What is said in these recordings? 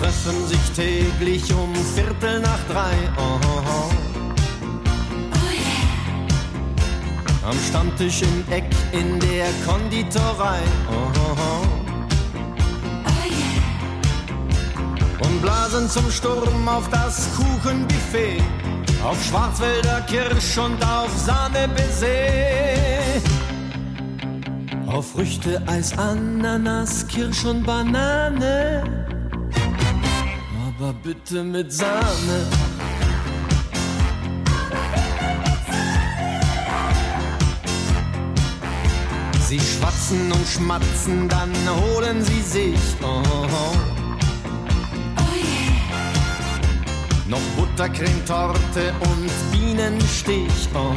treffen sich täglich um Viertel nach drei. Oh, oh, oh. Am Stammtisch im Eck in der Konditorei. Oh, oh. Und blasen zum Sturm auf das Kuchenbuffet. Auf Schwarzwälder Kirsch und auf Sahne. Auf Früchte, Eis, Ananas, Kirsch und Banane. Aber bitte mit Sahne. Sie schwatzen und schmatzen, dann holen sie sich. Oh, oh. Noch Buttercreme, Torte und Bienenstich. Oh, oh.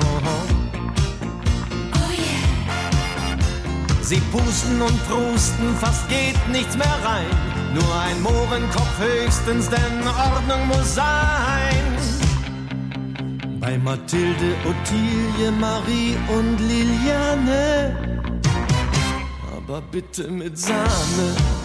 Sie pusten und prusten, fast geht nichts mehr rein. Nur ein Mohrenkopf höchstens, denn Ordnung muss sein. Bei Mathilde, Ottilie, Marie und Liliane. Aber bitte mit Sahne.